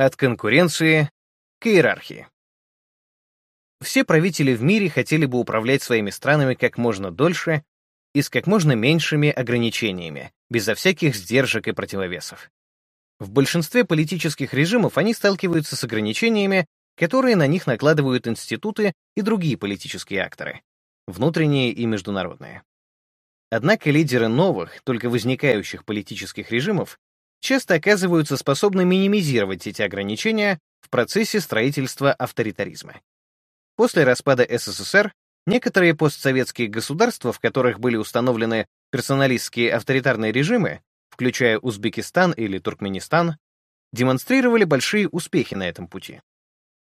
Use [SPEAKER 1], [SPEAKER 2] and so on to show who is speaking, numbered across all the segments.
[SPEAKER 1] От конкуренции к иерархии. Все правители в мире хотели бы управлять своими странами как можно дольше и с как можно меньшими ограничениями, безо всяких сдержек и противовесов. В большинстве политических режимов они сталкиваются с ограничениями, которые на них накладывают институты и другие политические акторы, внутренние и международные. Однако лидеры новых, только возникающих политических режимов часто оказываются способны минимизировать эти ограничения в процессе строительства авторитаризма. После распада СССР некоторые постсоветские государства, в которых были установлены персоналистские авторитарные режимы, включая Узбекистан или Туркменистан, демонстрировали большие успехи на этом пути.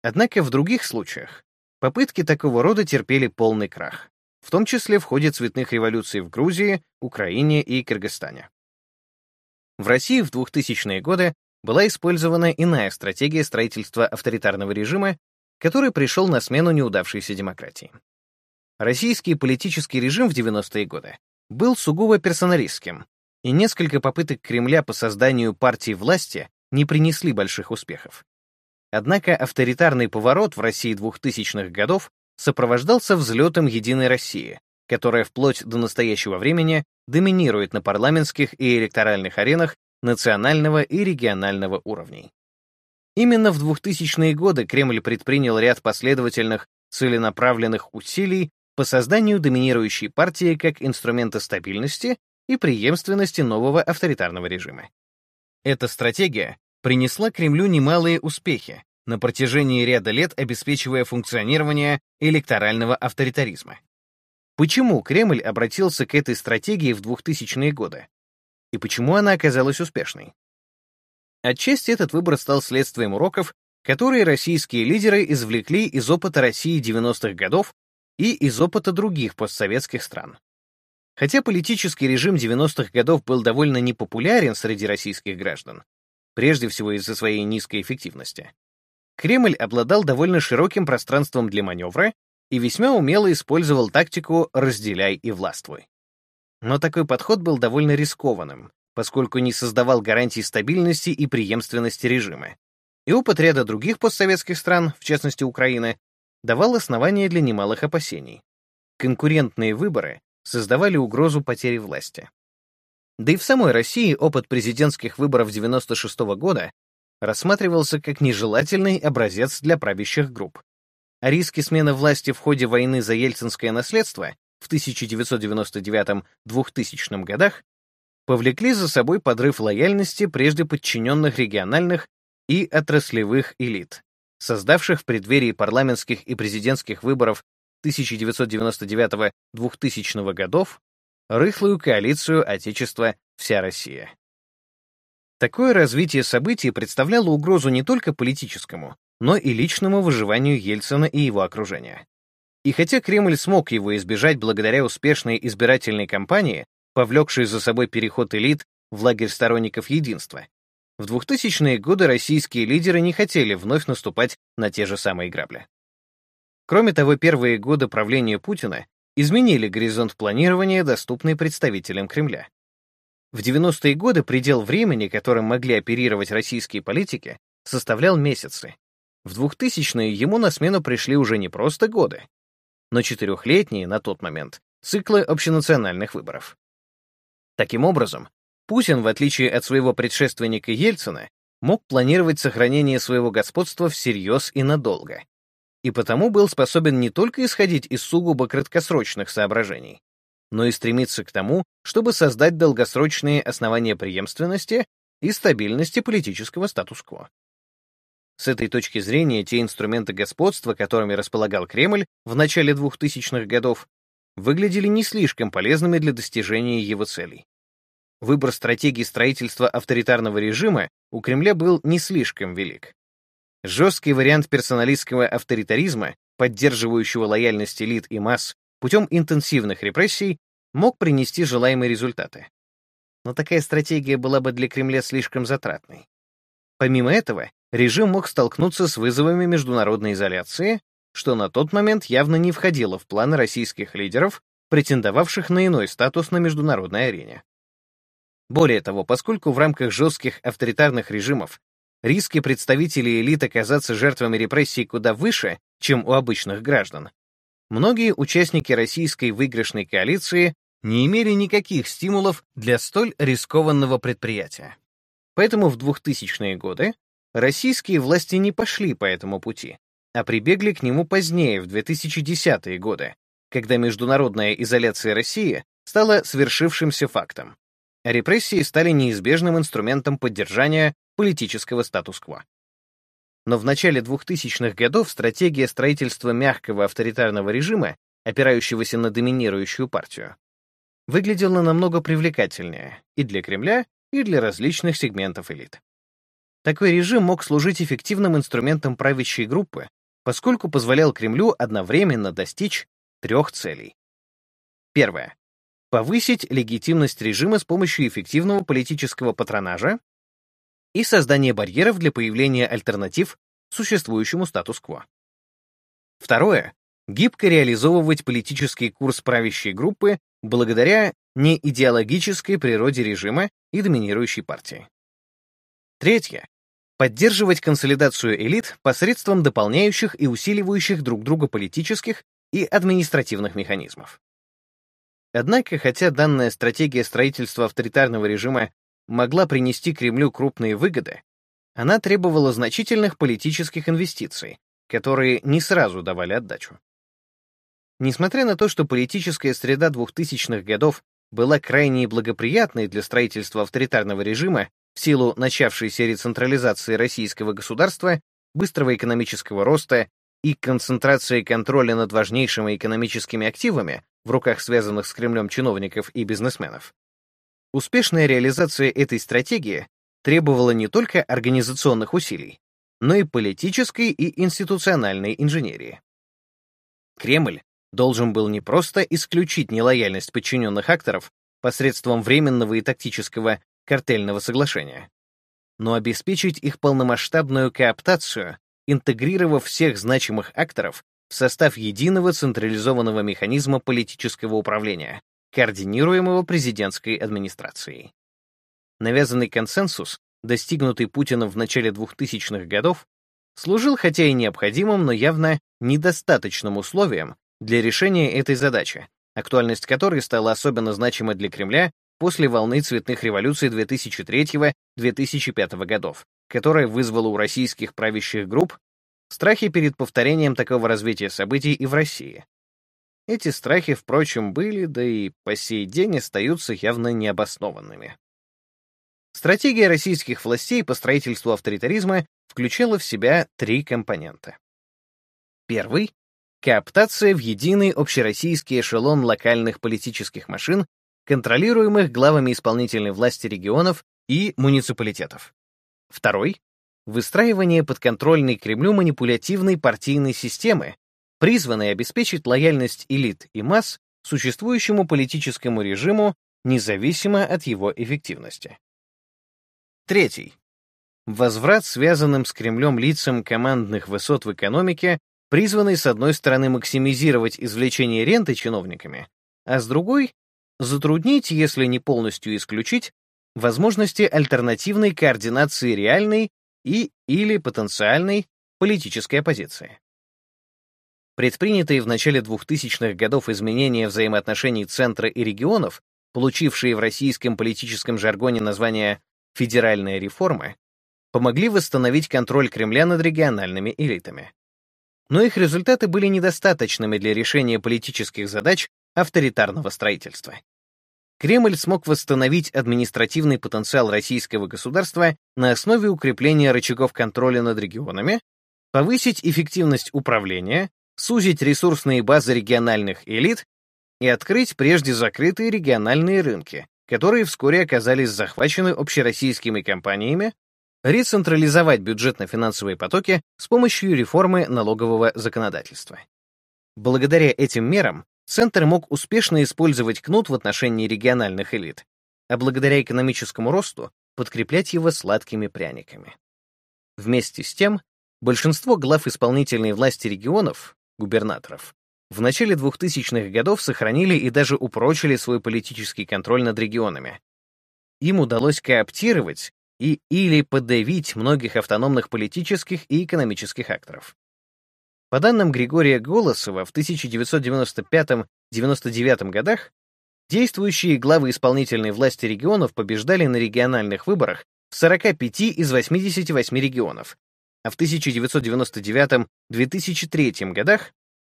[SPEAKER 1] Однако в других случаях попытки такого рода терпели полный крах, в том числе в ходе цветных революций в Грузии, Украине и Кыргызстане. В России в 2000-е годы была использована иная стратегия строительства авторитарного режима, который пришел на смену неудавшейся демократии. Российский политический режим в 90-е годы был сугубо персоналистским, и несколько попыток Кремля по созданию партии власти не принесли больших успехов. Однако авторитарный поворот в России 2000-х годов сопровождался взлетом «Единой России», которая вплоть до настоящего времени доминирует на парламентских и электоральных аренах национального и регионального уровней. Именно в 2000-е годы Кремль предпринял ряд последовательных, целенаправленных усилий по созданию доминирующей партии как инструмента стабильности и преемственности нового авторитарного режима. Эта стратегия принесла Кремлю немалые успехи, на протяжении ряда лет обеспечивая функционирование электорального авторитаризма. Почему Кремль обратился к этой стратегии в 2000-е годы? И почему она оказалась успешной? Отчасти этот выбор стал следствием уроков, которые российские лидеры извлекли из опыта России 90-х годов и из опыта других постсоветских стран. Хотя политический режим 90-х годов был довольно непопулярен среди российских граждан, прежде всего из-за своей низкой эффективности, Кремль обладал довольно широким пространством для маневра и весьма умело использовал тактику «разделяй и властвуй». Но такой подход был довольно рискованным, поскольку не создавал гарантий стабильности и преемственности режима. И опыт ряда других постсоветских стран, в частности Украины, давал основания для немалых опасений. Конкурентные выборы создавали угрозу потери власти. Да и в самой России опыт президентских выборов 96 -го года рассматривался как нежелательный образец для правящих групп. Риски смены власти в ходе войны за ельцинское наследство в 1999-2000 годах повлекли за собой подрыв лояльности прежде подчиненных региональных и отраслевых элит, создавших в преддверии парламентских и президентских выборов 1999-2000 годов рыхлую коалицию Отечества «Вся Россия». Такое развитие событий представляло угрозу не только политическому, но и личному выживанию Ельцина и его окружения. И хотя Кремль смог его избежать благодаря успешной избирательной кампании, повлекшей за собой переход элит в лагерь сторонников единства, в 2000-е годы российские лидеры не хотели вновь наступать на те же самые грабли. Кроме того, первые годы правления Путина изменили горизонт планирования, доступный представителям Кремля. В 90-е годы предел времени, которым могли оперировать российские политики, составлял месяцы. В 2000-е ему на смену пришли уже не просто годы, но четырехлетние на тот момент циклы общенациональных выборов. Таким образом, Путин, в отличие от своего предшественника Ельцина, мог планировать сохранение своего господства всерьез и надолго. И потому был способен не только исходить из сугубо краткосрочных соображений, но и стремиться к тому, чтобы создать долгосрочные основания преемственности и стабильности политического статус-кво. С этой точки зрения те инструменты господства, которыми располагал Кремль в начале 2000-х годов, выглядели не слишком полезными для достижения его целей. Выбор стратегии строительства авторитарного режима у Кремля был не слишком велик. Жесткий вариант персоналистского авторитаризма, поддерживающего лояльность элит и масс путем интенсивных репрессий мог принести желаемые результаты. Но такая стратегия была бы для Кремля слишком затратной. Помимо этого, режим мог столкнуться с вызовами международной изоляции, что на тот момент явно не входило в планы российских лидеров, претендовавших на иной статус на международной арене. Более того, поскольку в рамках жестких авторитарных режимов риски представителей элит оказаться жертвами репрессий куда выше, чем у обычных граждан, многие участники российской выигрышной коалиции не имели никаких стимулов для столь рискованного предприятия. Поэтому в 2000-е годы российские власти не пошли по этому пути, а прибегли к нему позднее, в 2010-е годы, когда международная изоляция России стала свершившимся фактом, репрессии стали неизбежным инструментом поддержания политического статус-кво. Но в начале 2000-х годов стратегия строительства мягкого авторитарного режима, опирающегося на доминирующую партию, выглядела намного привлекательнее и для Кремля, и для различных сегментов элит. Такой режим мог служить эффективным инструментом правящей группы, поскольку позволял Кремлю одновременно достичь трех целей. Первое. Повысить легитимность режима с помощью эффективного политического патронажа и создания барьеров для появления альтернатив существующему статус-кво. Второе — гибко реализовывать политический курс правящей группы благодаря неидеологической природе режима и доминирующей партии. Третье — поддерживать консолидацию элит посредством дополняющих и усиливающих друг друга политических и административных механизмов. Однако, хотя данная стратегия строительства авторитарного режима могла принести Кремлю крупные выгоды, она требовала значительных политических инвестиций, которые не сразу давали отдачу. Несмотря на то, что политическая среда 2000-х годов была крайне благоприятной для строительства авторитарного режима в силу начавшейся рецентрализации российского государства, быстрого экономического роста и концентрации контроля над важнейшими экономическими активами в руках связанных с Кремлем чиновников и бизнесменов, Успешная реализация этой стратегии требовала не только организационных усилий, но и политической и институциональной инженерии. Кремль должен был не просто исключить нелояльность подчиненных акторов посредством временного и тактического картельного соглашения, но обеспечить их полномасштабную кооптацию, интегрировав всех значимых акторов в состав единого централизованного механизма политического управления, координируемого президентской администрацией. Навязанный консенсус, достигнутый Путиным в начале 2000-х годов, служил хотя и необходимым, но явно недостаточным условием для решения этой задачи, актуальность которой стала особенно значима для Кремля после волны цветных революций 2003-2005 годов, которая вызвала у российских правящих групп страхи перед повторением такого развития событий и в России, эти страхи, впрочем, были, да и по сей день остаются явно необоснованными. Стратегия российских властей по строительству авторитаризма включала в себя три компонента. Первый — кооптация в единый общероссийский эшелон локальных политических машин, контролируемых главами исполнительной власти регионов и муниципалитетов. Второй — выстраивание подконтрольной Кремлю манипулятивной партийной системы, призванный обеспечить лояльность элит и масс существующему политическому режиму независимо от его эффективности. Третий. Возврат связанным с Кремлем лицам командных высот в экономике, призванный с одной стороны максимизировать извлечение ренты чиновниками, а с другой — затруднить, если не полностью исключить, возможности альтернативной координации реальной и или потенциальной политической оппозиции. Предпринятые в начале 2000-х годов изменения взаимоотношений центра и регионов, получившие в российском политическом жаргоне название «федеральная реформа», помогли восстановить контроль Кремля над региональными элитами. Но их результаты были недостаточными для решения политических задач авторитарного строительства. Кремль смог восстановить административный потенциал российского государства на основе укрепления рычагов контроля над регионами, повысить эффективность управления, сузить ресурсные базы региональных элит и открыть прежде закрытые региональные рынки, которые вскоре оказались захвачены общероссийскими компаниями, рецентрализовать бюджетно-финансовые потоки с помощью реформы налогового законодательства. Благодаря этим мерам Центр мог успешно использовать кнут в отношении региональных элит, а благодаря экономическому росту подкреплять его сладкими пряниками. Вместе с тем, большинство глав исполнительной власти регионов губернаторов, в начале 2000-х годов сохранили и даже упрочили свой политический контроль над регионами. Им удалось кооптировать и или подавить многих автономных политических и экономических акторов. По данным Григория Голосова, в 1995-99 годах действующие главы исполнительной власти регионов побеждали на региональных выборах в 45 из 88 регионов, а в 1999-2003 годах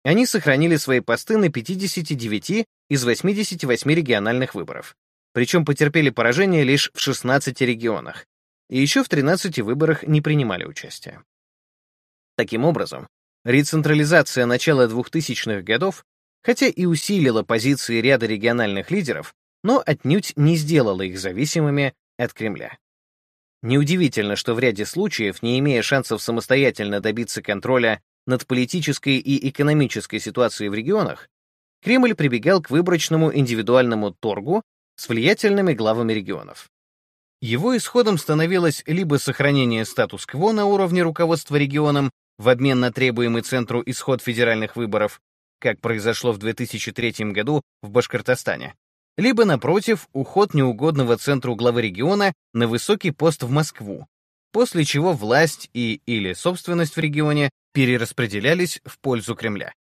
[SPEAKER 1] они сохранили свои посты на 59 из 88 региональных выборов, причем потерпели поражение лишь в 16 регионах, и еще в 13 выборах не принимали участие. Таким образом, рецентрализация начала 2000-х годов, хотя и усилила позиции ряда региональных лидеров, но отнюдь не сделала их зависимыми от Кремля. Неудивительно, что в ряде случаев, не имея шансов самостоятельно добиться контроля над политической и экономической ситуацией в регионах, Кремль прибегал к выборочному индивидуальному торгу с влиятельными главами регионов. Его исходом становилось либо сохранение статус-кво на уровне руководства регионом в обмен на требуемый центру исход федеральных выборов, как произошло в 2003 году в Башкортостане, либо, напротив, уход неугодного центру главы региона на высокий пост в Москву, после чего власть и или собственность в регионе перераспределялись в пользу Кремля.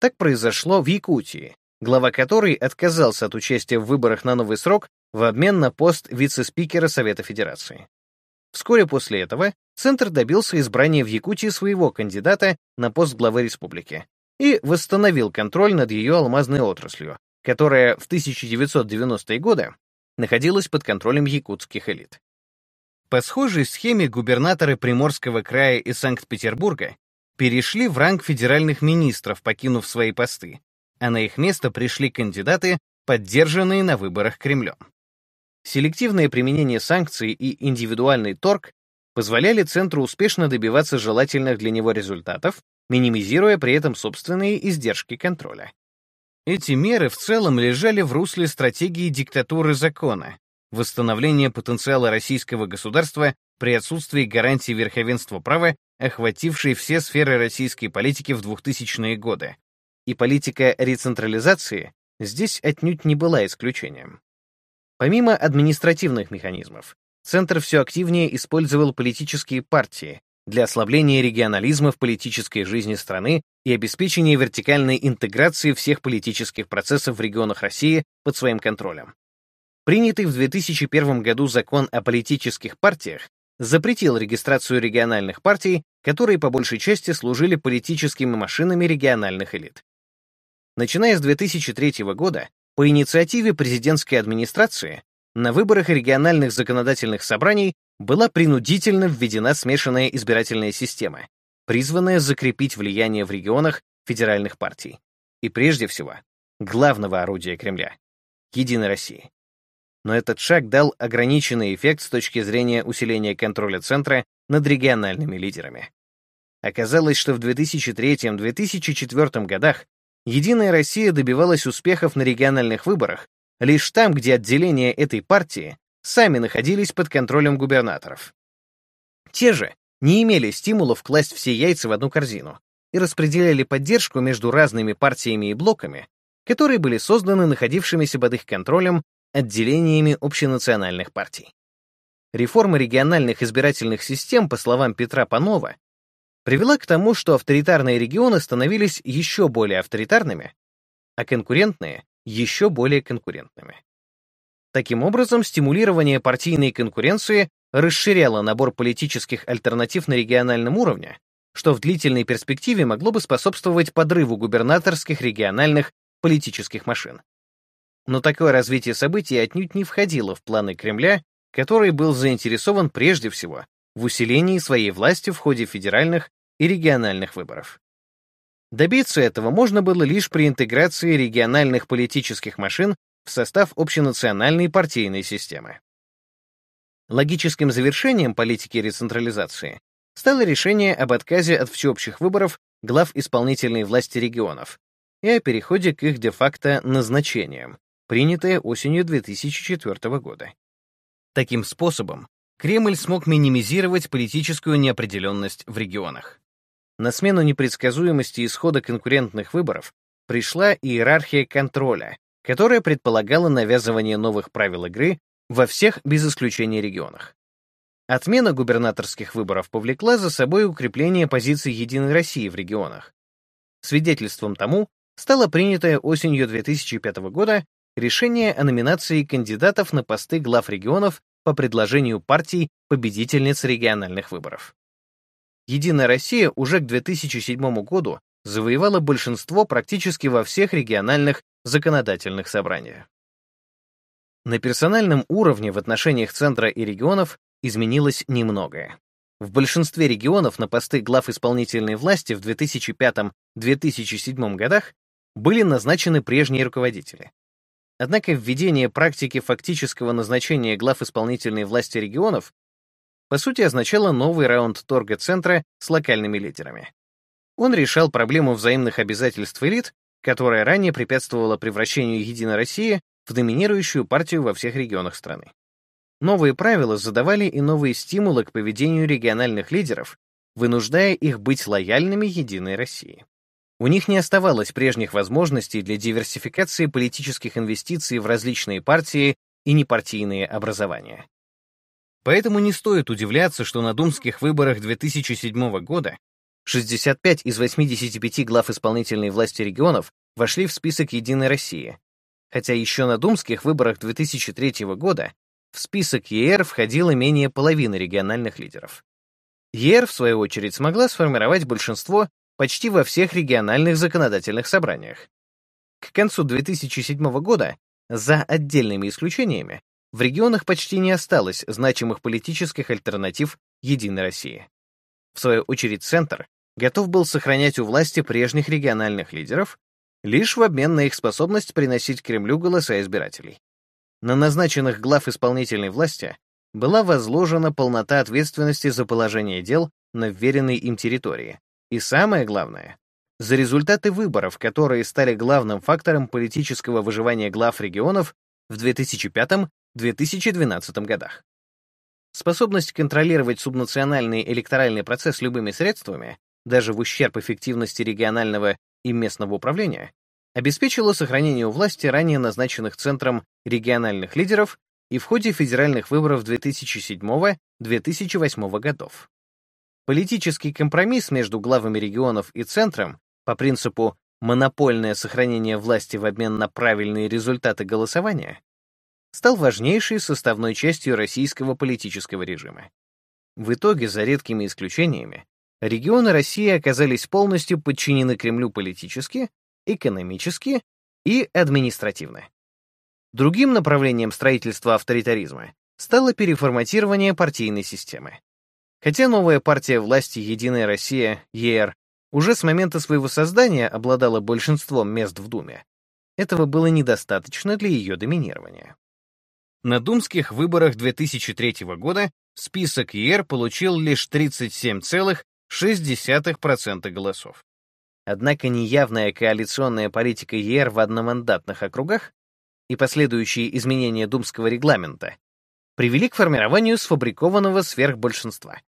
[SPEAKER 1] Так произошло в Якутии, глава которой отказался от участия в выборах на новый срок в обмен на пост вице-спикера Совета Федерации. Вскоре после этого Центр добился избрания в Якутии своего кандидата на пост главы республики и восстановил контроль над ее алмазной отраслью, которая в 1990-е годы находилась под контролем якутских элит. По схожей схеме губернаторы Приморского края и Санкт-Петербурга перешли в ранг федеральных министров, покинув свои посты, а на их место пришли кандидаты, поддержанные на выборах Кремлем. Селективное применение санкций и индивидуальный торг позволяли центру успешно добиваться желательных для него результатов, минимизируя при этом собственные издержки контроля. Эти меры в целом лежали в русле стратегии диктатуры закона, восстановления потенциала российского государства при отсутствии гарантии верховенства права, охватившей все сферы российской политики в 2000-е годы. И политика рецентрализации здесь отнюдь не была исключением. Помимо административных механизмов, Центр все активнее использовал политические партии для ослабления регионализма в политической жизни страны и обеспечения вертикальной интеграции всех политических процессов в регионах России под своим контролем. Принятый в 2001 году закон о политических партиях запретил регистрацию региональных партий, которые по большей части служили политическими машинами региональных элит. Начиная с 2003 года, по инициативе президентской администрации на выборах региональных законодательных собраний была принудительно введена смешанная избирательная система, призванная закрепить влияние в регионах федеральных партий. И прежде всего, главного орудия Кремля — Единой России. Но этот шаг дал ограниченный эффект с точки зрения усиления контроля Центра над региональными лидерами. Оказалось, что в 2003-2004 годах Единая Россия добивалась успехов на региональных выборах лишь там, где отделения этой партии сами находились под контролем губернаторов. Те же не имели стимулов класть все яйца в одну корзину и распределяли поддержку между разными партиями и блоками, которые были созданы находившимися под их контролем отделениями общенациональных партий. Реформа региональных избирательных систем, по словам Петра Панова, привела к тому, что авторитарные регионы становились еще более авторитарными, а конкурентные еще более конкурентными. Таким образом, стимулирование партийной конкуренции расширяло набор политических альтернатив на региональном уровне, что в длительной перспективе могло бы способствовать подрыву губернаторских региональных политических машин. Но такое развитие событий отнюдь не входило в планы Кремля, который был заинтересован прежде всего в усилении своей власти в ходе федеральных и региональных выборов. Добиться этого можно было лишь при интеграции региональных политических машин в состав общенациональной партийной системы. Логическим завершением политики рецентрализации стало решение об отказе от всеобщих выборов глав исполнительной власти регионов и о переходе к их де-факто назначениям, принятое осенью 2004 года. Таким способом Кремль смог минимизировать политическую неопределенность в регионах. На смену непредсказуемости исхода конкурентных выборов пришла иерархия контроля, которая предполагала навязывание новых правил игры во всех без исключения регионах. Отмена губернаторских выборов повлекла за собой укрепление позиций Единой России в регионах. Свидетельством тому стало принятое осенью 2005 года решение о номинации кандидатов на посты глав регионов по предложению партий победительниц региональных выборов. Единая Россия уже к 2007 году завоевала большинство практически во всех региональных законодательных собраниях. На персональном уровне в отношениях центра и регионов изменилось немногое. В большинстве регионов на посты глав исполнительной власти в 2005-2007 годах были назначены прежние руководители. Однако введение практики фактического назначения глав исполнительной власти регионов по сути означало новый раунд торга центра с локальными лидерами. Он решал проблему взаимных обязательств элит, которая ранее препятствовала превращению Единой России в доминирующую партию во всех регионах страны. Новые правила задавали и новые стимулы к поведению региональных лидеров, вынуждая их быть лояльными Единой России. У них не оставалось прежних возможностей для диверсификации политических инвестиций в различные партии и непартийные образования. Поэтому не стоит удивляться, что на думских выборах 2007 года 65 из 85 глав исполнительной власти регионов вошли в список «Единой России», хотя еще на думских выборах 2003 года в список ЕР входило менее половины региональных лидеров. ЕР, в свою очередь, смогла сформировать большинство почти во всех региональных законодательных собраниях. К концу 2007 года, за отдельными исключениями, в регионах почти не осталось значимых политических альтернатив Единой России. В свою очередь, Центр готов был сохранять у власти прежних региональных лидеров лишь в обмен на их способность приносить Кремлю голоса избирателей. На назначенных глав исполнительной власти была возложена полнота ответственности за положение дел на вверенной им территории. И самое главное, за результаты выборов, которые стали главным фактором политического выживания глав регионов в 2005-2012 годах. Способность контролировать субнациональный электоральный процесс любыми средствами, даже в ущерб эффективности регионального и местного управления, обеспечила сохранение у власти ранее назначенных центром региональных лидеров и в ходе федеральных выборов 2007-2008 годов. Политический компромисс между главами регионов и центром по принципу «монопольное сохранение власти в обмен на правильные результаты голосования» стал важнейшей составной частью российского политического режима. В итоге, за редкими исключениями, регионы России оказались полностью подчинены Кремлю политически экономически и административно. Другим направлением строительства авторитаризма стало переформатирование партийной системы. Хотя новая партия власти «Единая Россия» ЕР уже с момента своего создания обладала большинством мест в Думе, этого было недостаточно для ее доминирования. На думских выборах 2003 года список ЕР получил лишь 37,6% голосов. Однако неявная коалиционная политика ЕР в одномандатных округах и последующие изменения думского регламента привели к формированию сфабрикованного сверхбольшинства.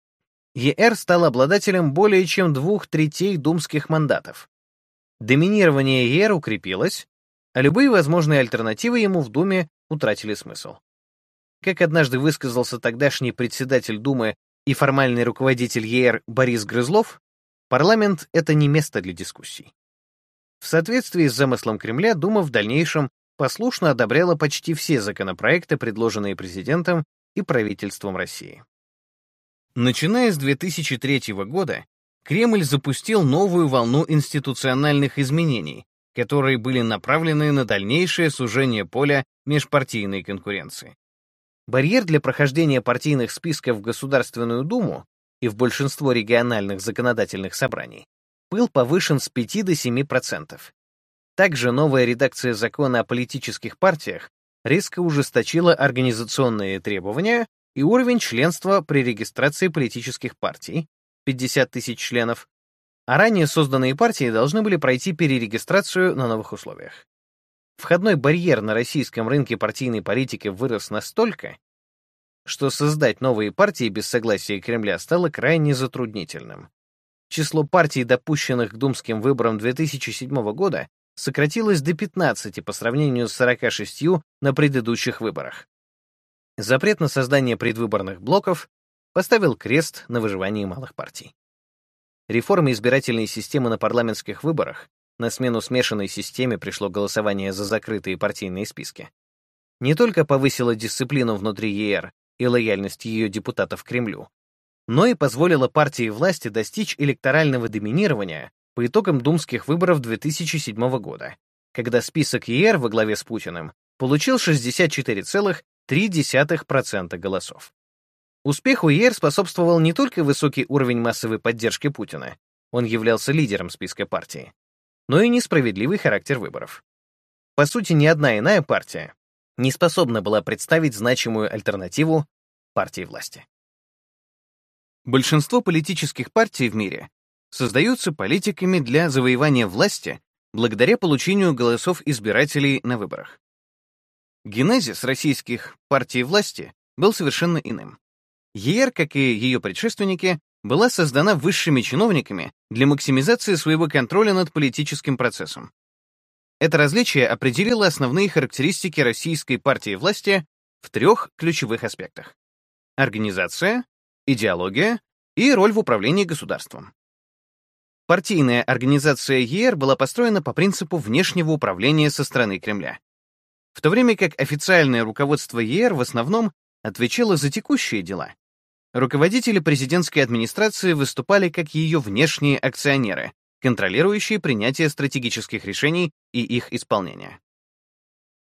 [SPEAKER 1] ЕР стал обладателем более чем двух третей думских мандатов. Доминирование ЕР укрепилось, а любые возможные альтернативы ему в Думе утратили смысл. Как однажды высказался тогдашний председатель Думы и формальный руководитель ЕР Борис Грызлов, Парламент — это не место для дискуссий. В соответствии с замыслом Кремля, Дума в дальнейшем послушно одобряла почти все законопроекты, предложенные президентом и правительством России. Начиная с 2003 года, Кремль запустил новую волну институциональных изменений, которые были направлены на дальнейшее сужение поля межпартийной конкуренции. Барьер для прохождения партийных списков в Государственную Думу и в большинство региональных законодательных собраний, был повышен с 5 до 7%. Также новая редакция закона о политических партиях резко ужесточила организационные требования и уровень членства при регистрации политических партий 50 тысяч членов, а ранее созданные партии должны были пройти перерегистрацию на новых условиях. Входной барьер на российском рынке партийной политики вырос настолько, что создать новые партии без согласия Кремля стало крайне затруднительным. Число партий, допущенных к думским выборам 2007 года, сократилось до 15 по сравнению с 46 на предыдущих выборах. Запрет на создание предвыборных блоков поставил крест на выживании малых партий. Реформа избирательной системы на парламентских выборах на смену смешанной системе пришло голосование за закрытые партийные списки. Не только повысила дисциплину внутри ЕР и лояльность ее депутатов к Кремлю, но и позволила партии власти достичь электорального доминирования по итогам думских выборов 2007 года, когда список ЕР во главе с Путиным получил 64,3% голосов. Успеху ЕР способствовал не только высокий уровень массовой поддержки Путина, он являлся лидером списка партии, но и несправедливый характер выборов. По сути, ни одна иная партия не способна была представить значимую альтернативу партии власти. Большинство политических партий в мире создаются политиками для завоевания власти благодаря получению голосов избирателей на выборах. Генезис российских партий власти был совершенно иным. ЕР, как и ее предшественники, была создана высшими чиновниками для максимизации своего контроля над политическим процессом. Это различие определило основные характеристики российской партии власти в трех ключевых аспектах. Организация, идеология и роль в управлении государством. Партийная организация ЕР была построена по принципу внешнего управления со стороны Кремля. В то время как официальное руководство ЕР в основном отвечало за текущие дела. Руководители президентской администрации выступали как ее внешние акционеры, контролирующие принятие стратегических решений и их исполнение.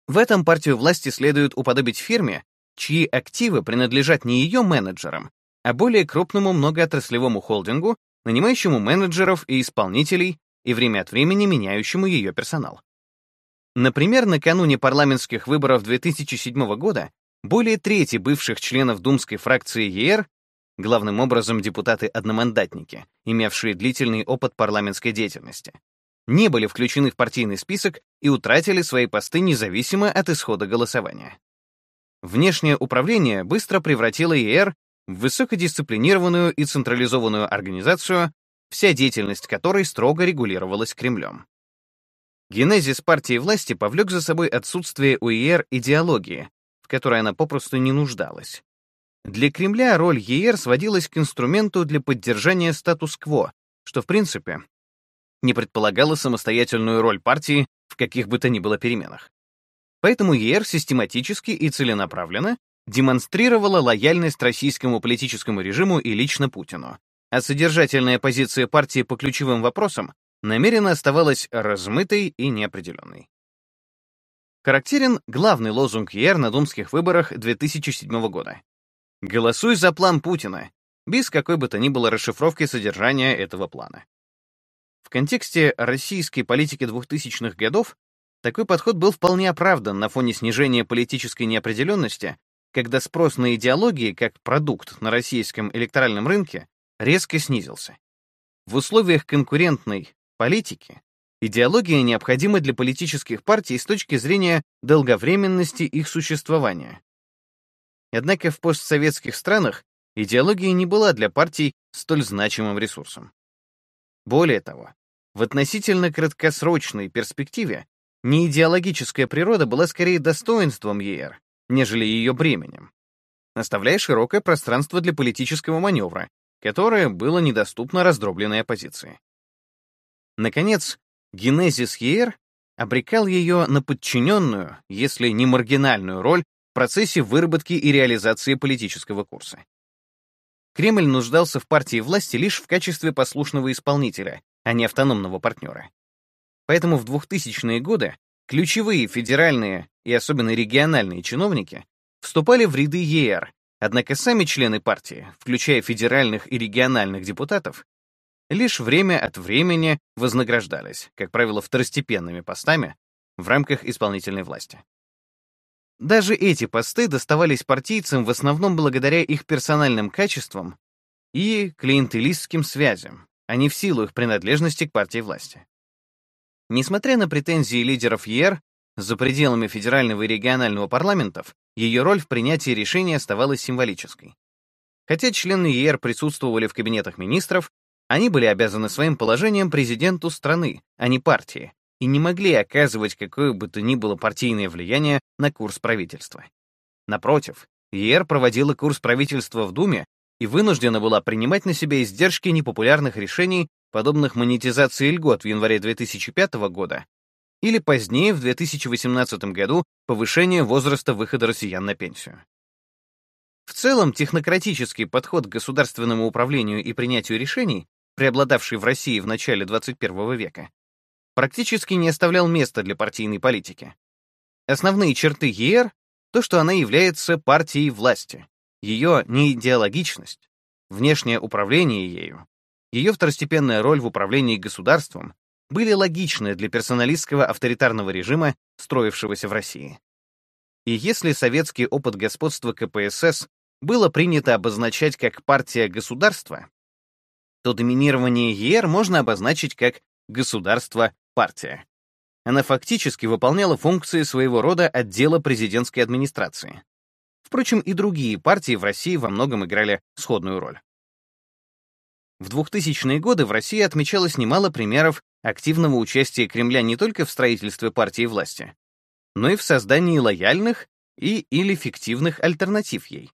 [SPEAKER 1] В этом партию власти следует уподобить фирме, чьи активы принадлежат не ее менеджерам, а более крупному многоотраслевому холдингу, нанимающему менеджеров и исполнителей и время от времени меняющему ее персонал. Например, накануне парламентских выборов 2007 года более трети бывших членов думской фракции ЕР, главным образом депутаты-одномандатники, имевшие длительный опыт парламентской деятельности, не были включены в партийный список и утратили свои посты независимо от исхода голосования. Внешнее управление быстро превратило ЕР в высокодисциплинированную и централизованную организацию, вся деятельность которой строго регулировалась Кремлем. Генезис партии власти повлек за собой отсутствие у ЕР идеологии, в которой она попросту не нуждалась. Для Кремля роль ЕР сводилась к инструменту для поддержания статус-кво, что, в принципе, не предполагало самостоятельную роль партии в каких бы то ни было переменах. Поэтому ЕР систематически и целенаправленно демонстрировала лояльность российскому политическому режиму и лично Путину, а содержательная позиция партии по ключевым вопросам намеренно оставалась размытой и неопределенной. Характерен главный лозунг ЕР на думских выборах 2007 года. «Голосуй за план Путина», без какой бы то ни было расшифровки содержания этого плана. В контексте российской политики 2000-х годов такой подход был вполне оправдан на фоне снижения политической неопределенности когда спрос на идеологии как продукт на российском электоральном рынке резко снизился. В условиях конкурентной политики идеология необходима для политических партий с точки зрения долговременности их существования. Однако в постсоветских странах идеология не была для партий столь значимым ресурсом. Более того, в относительно краткосрочной перспективе неидеологическая природа была скорее достоинством ЕР, нежели ее бременем, оставляя широкое пространство для политического маневра, которое было недоступно раздробленной оппозиции. Наконец, генезис ЕР обрекал ее на подчиненную, если не маргинальную роль процессе выработки и реализации политического курса. Кремль нуждался в партии власти лишь в качестве послушного исполнителя, а не автономного партнера. Поэтому в 2000-е годы ключевые федеральные и особенно региональные чиновники, вступали в ряды ЕР, однако сами члены партии, включая федеральных и региональных депутатов, лишь время от времени вознаграждались, как правило, второстепенными постами в рамках исполнительной власти. Даже эти посты доставались партийцам в основном благодаря их персональным качествам и клиентелистским связям, а не в силу их принадлежности к партии власти. Несмотря на претензии лидеров ЕР, за пределами федерального и регионального парламентов ее роль в принятии решений оставалась символической. Хотя члены ЕР присутствовали в кабинетах министров, они были обязаны своим положением президенту страны, а не партии, и не могли оказывать какое бы то ни было партийное влияние на курс правительства. Напротив, ЕР проводила курс правительства в Думе и вынуждена была принимать на себя издержки непопулярных решений, подобных монетизации льгот в январе 2005 года или позднее, в 2018 году, повышение возраста выхода россиян на пенсию. В целом, технократический подход к государственному управлению и принятию решений, преобладавший в России в начале 21 века, практически не оставлял места для партийной политики. Основные черты ЕР — то, что она является партией власти, ее неидеологичность, внешнее управление ею, ее второстепенная роль в управлении государством были логичны для персоналистского авторитарного режима, строившегося в России. И если советский опыт господства КПСС было принято обозначать как партия государства, то доминирование ЕР можно обозначить как государство-партия. Она фактически выполняла функции своего рода отдела президентской администрации. Впрочем, и другие партии в России во многом играли сходную роль. В 2000-е годы в России отмечалось немало примеров активного участия Кремля не только в строительстве партии власти, но и в создании лояльных и или фиктивных альтернатив ей.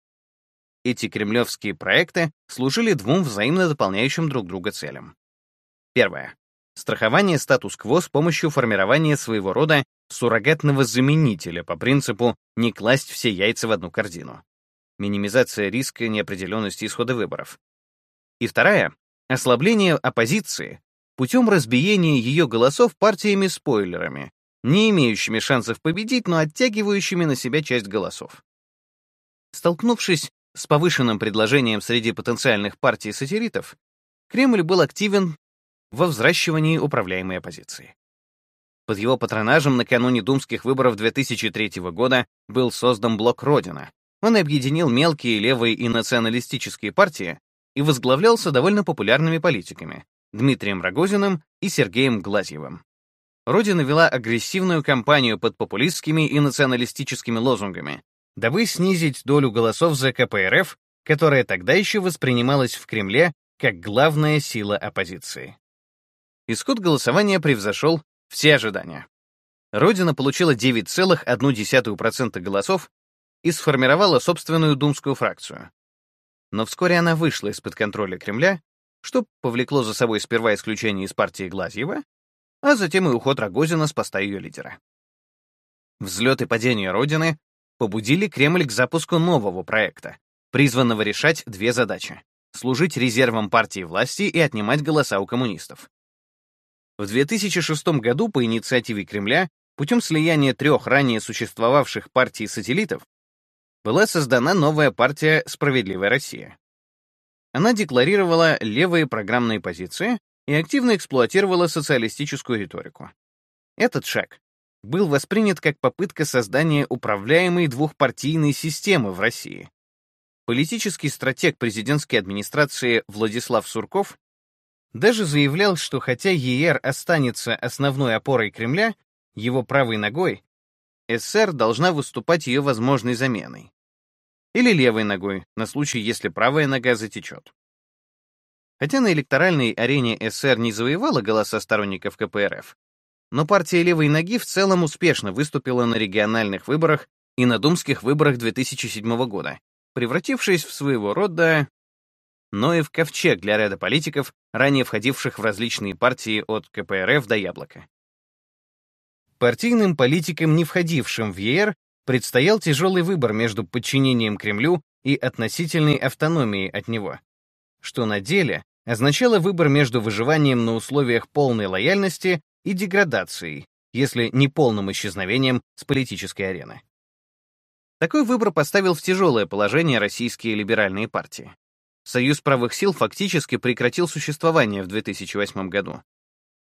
[SPEAKER 1] Эти кремлевские проекты служили двум взаимно дополняющим друг друга целям. Первое. Страхование статус-кво с помощью формирования своего рода суррогатного заменителя по принципу «не класть все яйца в одну корзину». Минимизация риска неопределенности исхода выборов. И вторая — ослабление оппозиции путем разбиения ее голосов партиями-спойлерами, не имеющими шансов победить, но оттягивающими на себя часть голосов. Столкнувшись с повышенным предложением среди потенциальных партий-сателлитов, Кремль был активен во взращивании управляемой оппозиции. Под его патронажем накануне думских выборов 2003 года был создан блок «Родина». Он объединил мелкие левые и националистические партии и возглавлялся довольно популярными политиками Дмитрием Рогозиным и Сергеем Глазьевым. Родина вела агрессивную кампанию под популистскими и националистическими лозунгами, дабы снизить долю голосов за КПРФ, которая тогда еще воспринималась в Кремле как главная сила оппозиции. Исход голосования превзошел все ожидания. Родина получила 9,1% голосов и сформировала собственную думскую фракцию. Но вскоре она вышла из-под контроля Кремля, что повлекло за собой сперва исключение из партии Глазьева, а затем и уход Рогозина с поста ее лидера. Взлет и падение Родины побудили Кремль к запуску нового проекта, призванного решать две задачи — служить резервом партии власти и отнимать голоса у коммунистов. В 2006 году по инициативе Кремля путем слияния трех ранее существовавших партий-сателлитов была создана новая партия «Справедливая Россия». Она декларировала левые программные позиции и активно эксплуатировала социалистическую риторику. Этот шаг был воспринят как попытка создания управляемой двухпартийной системы в России. Политический стратег президентской администрации Владислав Сурков даже заявлял, что хотя ЕР останется основной опорой Кремля, его правой ногой, СССР должна выступать ее возможной заменой. Или левой ногой, на случай, если правая нога затечет. Хотя на электоральной арене СССР не завоевала голоса сторонников КПРФ, но партия левой ноги в целом успешно выступила на региональных выборах и на думских выборах 2007 года, превратившись в своего рода но и в ковчег для ряда политиков, ранее входивших в различные партии от КПРФ до Яблока. Партийным политикам, не входившим в ЕР, предстоял тяжелый выбор между подчинением Кремлю и относительной автономией от него, что на деле означало выбор между выживанием на условиях полной лояльности и деградацией, если не полным исчезновением с политической арены. Такой выбор поставил в тяжелое положение российские либеральные партии. Союз правых сил фактически прекратил существование в 2008 году,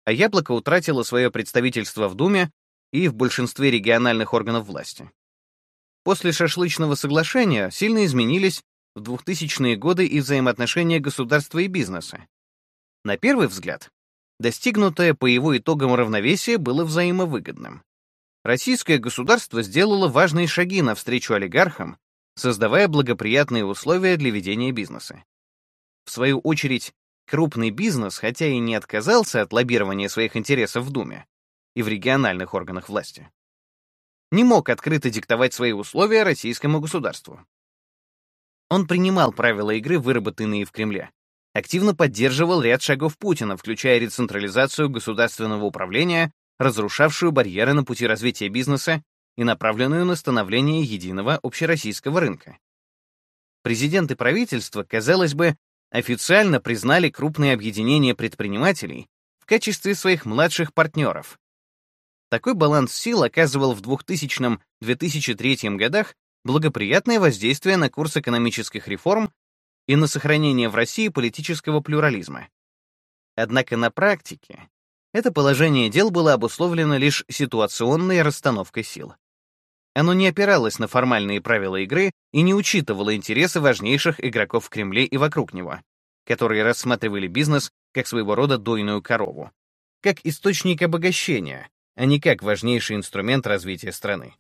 [SPEAKER 1] а Яблоко утратило свое представительство в Думе и в большинстве региональных органов власти. После шашлычного соглашения сильно изменились в 2000-е годы и взаимоотношения государства и бизнеса. На первый взгляд, достигнутое по его итогам равновесие было взаимовыгодным. Российское государство сделало важные шаги навстречу олигархам, создавая благоприятные условия для ведения бизнеса. В свою очередь, крупный бизнес, хотя и не отказался от лоббирования своих интересов в Думе и в региональных органах власти, не мог открыто диктовать свои условия российскому государству. Он принимал правила игры, выработанные в Кремле, активно поддерживал ряд шагов Путина, включая рецентрализацию государственного управления, разрушавшую барьеры на пути развития бизнеса и направленную на становление единого общероссийского рынка. Президент и правительство, казалось бы, официально признали крупные объединения предпринимателей в качестве своих младших партнеров. Такой баланс сил оказывал в 2000-2003 годах благоприятное воздействие на курс экономических реформ и на сохранение в России политического плюрализма. Однако на практике это положение дел было обусловлено лишь ситуационной расстановкой сил. Оно не опиралось на формальные правила игры и не учитывало интересы важнейших игроков в Кремле и вокруг него, которые рассматривали бизнес как своего рода дойную корову, как источник обогащения, а не как важнейший инструмент развития страны.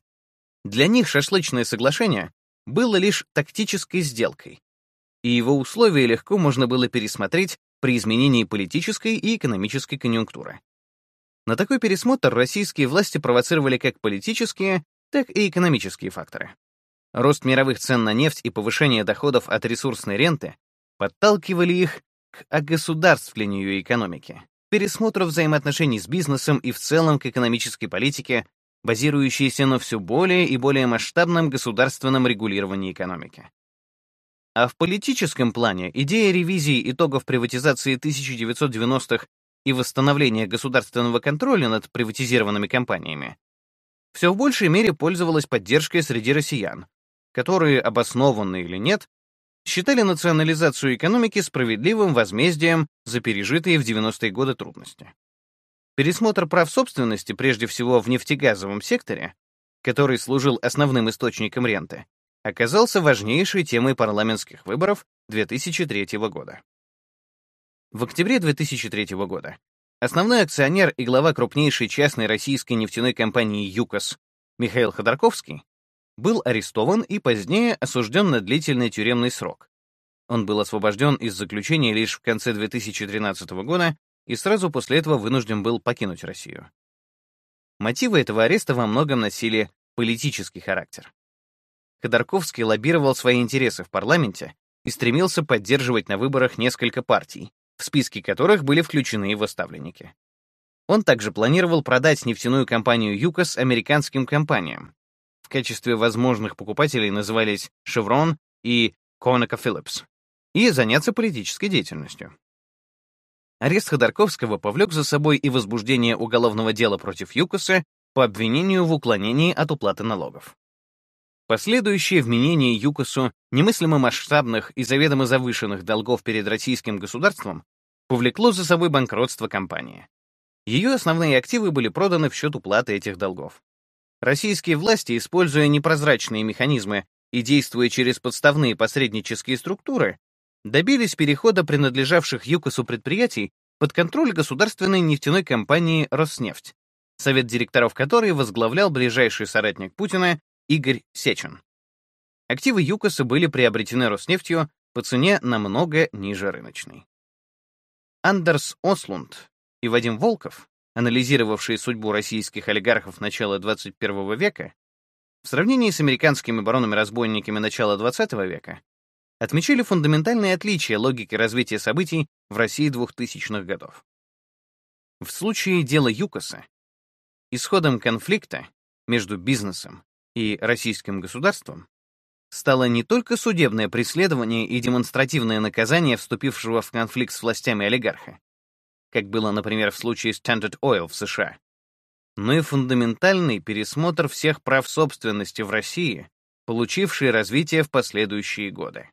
[SPEAKER 1] Для них шашлычное соглашение было лишь тактической сделкой, и его условия легко можно было пересмотреть при изменении политической и экономической конъюнктуры. На такой пересмотр российские власти провоцировали как политические, так и экономические факторы. Рост мировых цен на нефть и повышение доходов от ресурсной ренты подталкивали их к огосударствлению экономики, пересмотру взаимоотношений с бизнесом и в целом к экономической политике, базирующейся на все более и более масштабном государственном регулировании экономики. А в политическом плане идея ревизии итогов приватизации 1990-х и восстановления государственного контроля над приватизированными компаниями все в большей мере пользовалась поддержкой среди россиян, которые, обоснованно или нет, считали национализацию экономики справедливым возмездием за пережитые в 90-е годы трудности. Пересмотр прав собственности, прежде всего в нефтегазовом секторе, который служил основным источником ренты, оказался важнейшей темой парламентских выборов 2003 года. В октябре 2003 года основной акционер и глава крупнейшей частной российской нефтяной компании «ЮКОС» Михаил Ходорковский был арестован и позднее осужден на длительный тюремный срок. Он был освобожден из заключения лишь в конце 2013 года и сразу после этого вынужден был покинуть Россию. Мотивы этого ареста во многом носили политический характер. Ходорковский лоббировал свои интересы в парламенте и стремился поддерживать на выборах несколько партий, в списке которых были включены его ставленники. Он также планировал продать нефтяную компанию «ЮКОС» американским компаниям, в качестве возможных покупателей назывались Chevron и ConocoPhillips, и заняться политической деятельностью. Арест Ходорковского повлек за собой и возбуждение уголовного дела против ЮКОСа по обвинению в уклонении от уплаты налогов. Последующее вменение ЮКОСу немыслимо масштабных и заведомо завышенных долгов перед российским государством повлекло за собой банкротство компании. Ее основные активы были проданы в счет уплаты этих долгов. Российские власти, используя непрозрачные механизмы и действуя через подставные посреднические структуры, добились перехода принадлежавших ЮКОСу предприятий под контроль государственной нефтяной компании «Роснефть», совет директоров которой возглавлял ближайший соратник Путина Игорь Сечин. Активы ЮКОСа были приобретены Роснефтью по цене намного ниже рыночной. Андерс Ослунд и Вадим Волков анализировавшие судьбу российских олигархов начала 21 века, в сравнении с американскими баронами-разбойниками начала 20 века, отмечали фундаментальные отличия логики развития событий в России 2000-х годов. В случае дела ЮКОСа исходом конфликта между бизнесом и российским государством стало не только судебное преследование и демонстративное наказание вступившего в конфликт с властями олигарха, как было, например, в случае Standard Oil в США, но и фундаментальный пересмотр всех прав собственности в России, получившие развитие в последующие годы.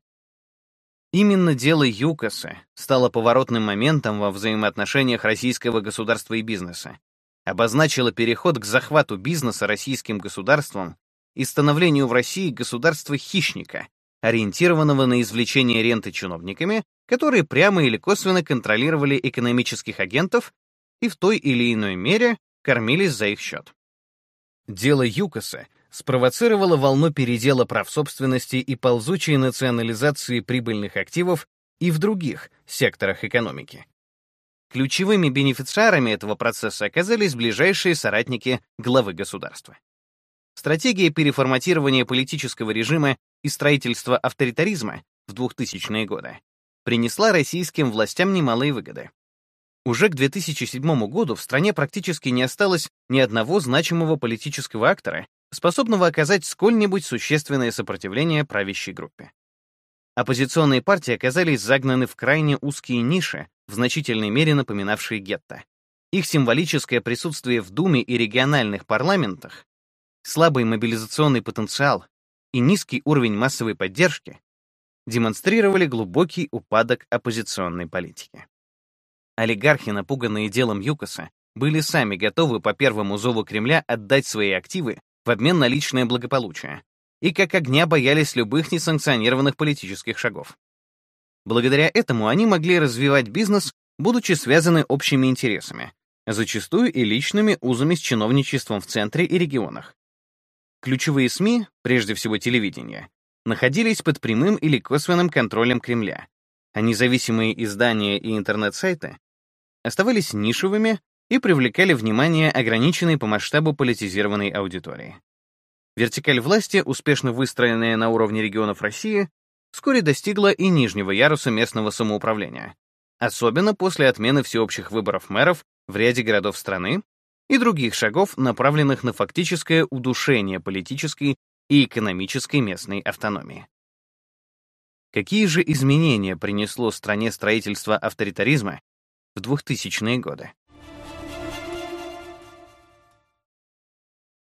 [SPEAKER 1] Именно дело ЮКОСа стало поворотным моментом во взаимоотношениях российского государства и бизнеса, обозначило переход к захвату бизнеса российским государством и становлению в России государства-хищника, ориентированного на извлечение ренты чиновниками, которые прямо или косвенно контролировали экономических агентов и в той или иной мере кормились за их счет. Дело ЮКОСа спровоцировало волну передела прав собственности и ползучей национализации прибыльных активов и в других секторах экономики. Ключевыми бенефициарами этого процесса оказались ближайшие соратники главы государства. Стратегия переформатирования политического режима и строительства авторитаризма в 2000-е годы принесла российским властям немалые выгоды. Уже к 2007 году в стране практически не осталось ни одного значимого политического актора, способного оказать сколь-нибудь существенное сопротивление правящей группе. Оппозиционные партии оказались загнаны в крайне узкие ниши, в значительной мере напоминавшие гетто. Их символическое присутствие в Думе и региональных парламентах, слабый мобилизационный потенциал и низкий уровень массовой поддержки демонстрировали глубокий упадок оппозиционной политики. Олигархи, напуганные делом ЮКОСа, были сами готовы по первому зову Кремля отдать свои активы в обмен на личное благополучие, и как огня боялись любых несанкционированных политических шагов. Благодаря этому они могли развивать бизнес, будучи связаны общими интересами, зачастую и личными узами с чиновничеством в центре и регионах. Ключевые СМИ, прежде всего телевидение, находились под прямым или косвенным контролем Кремля, а независимые издания и интернет-сайты оставались нишевыми и привлекали внимание ограниченной по масштабу политизированной аудитории. Вертикаль власти, успешно выстроенная на уровне регионов России, вскоре достигла и нижнего яруса местного самоуправления, особенно после отмены всеобщих выборов мэров в ряде городов страны и других шагов, направленных на фактическое удушение политической и экономической местной автономии. Какие же изменения принесло стране строительство авторитаризма в 2000-е годы?